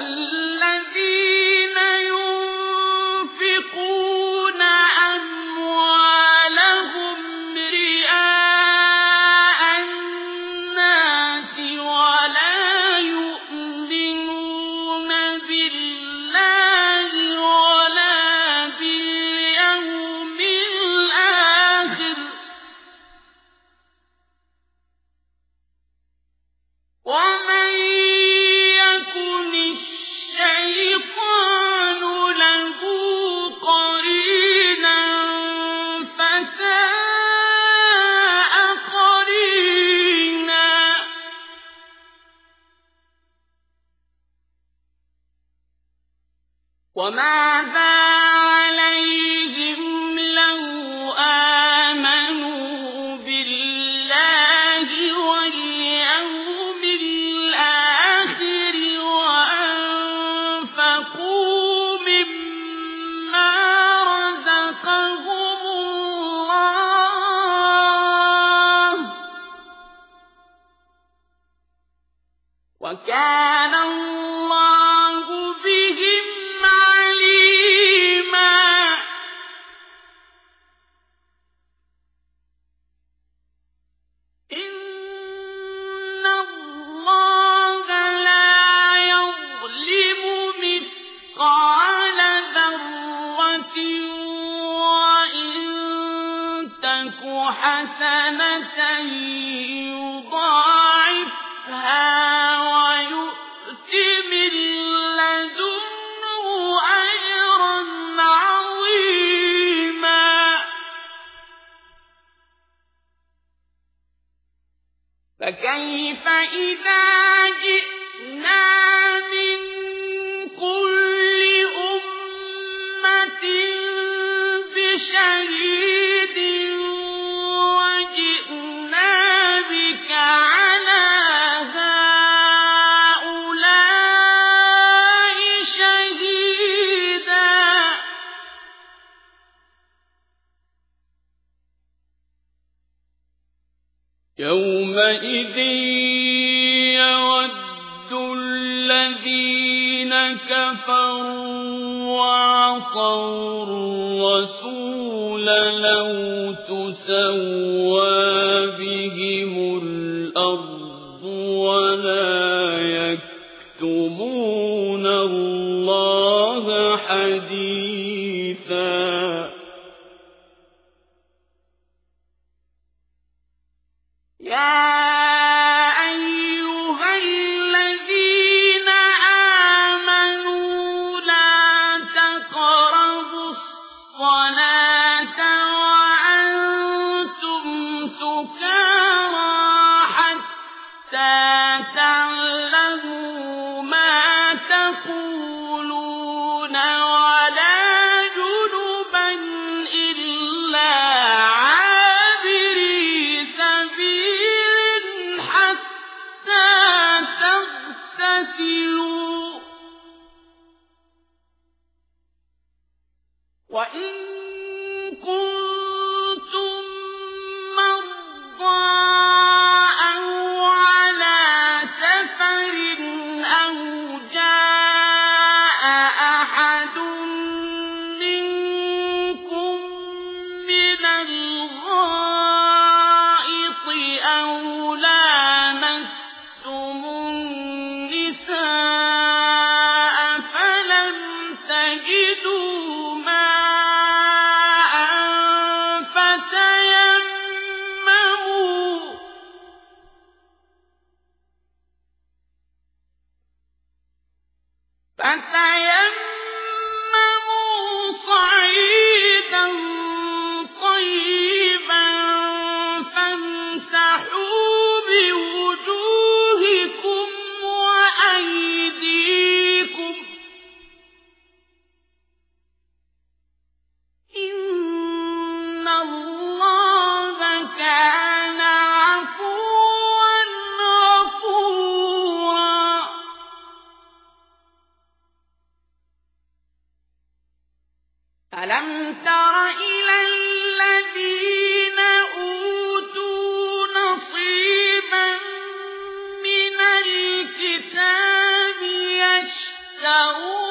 وَالَّذِينَ 我们在。تك حسنة يضاعفها ويؤت من لدنه أجرا عظيما فكيف إذا يومئذ يود الذين كفروا وعصوا الرسول لو تسوى بهم الأرض ولا يكتمون الله حديثا you. ألم تر إلى الذين أوتوا نصيبا من الكتاب يشترون